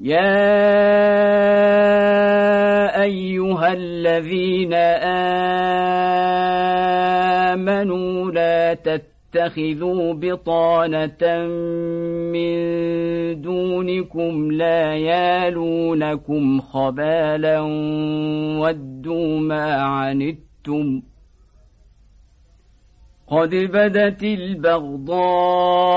يا أيها الذين آمنوا لا تتخذوا بطانة من دونكم لا يالونكم خبالا ودوا ما عنتم قد بدت البغضاء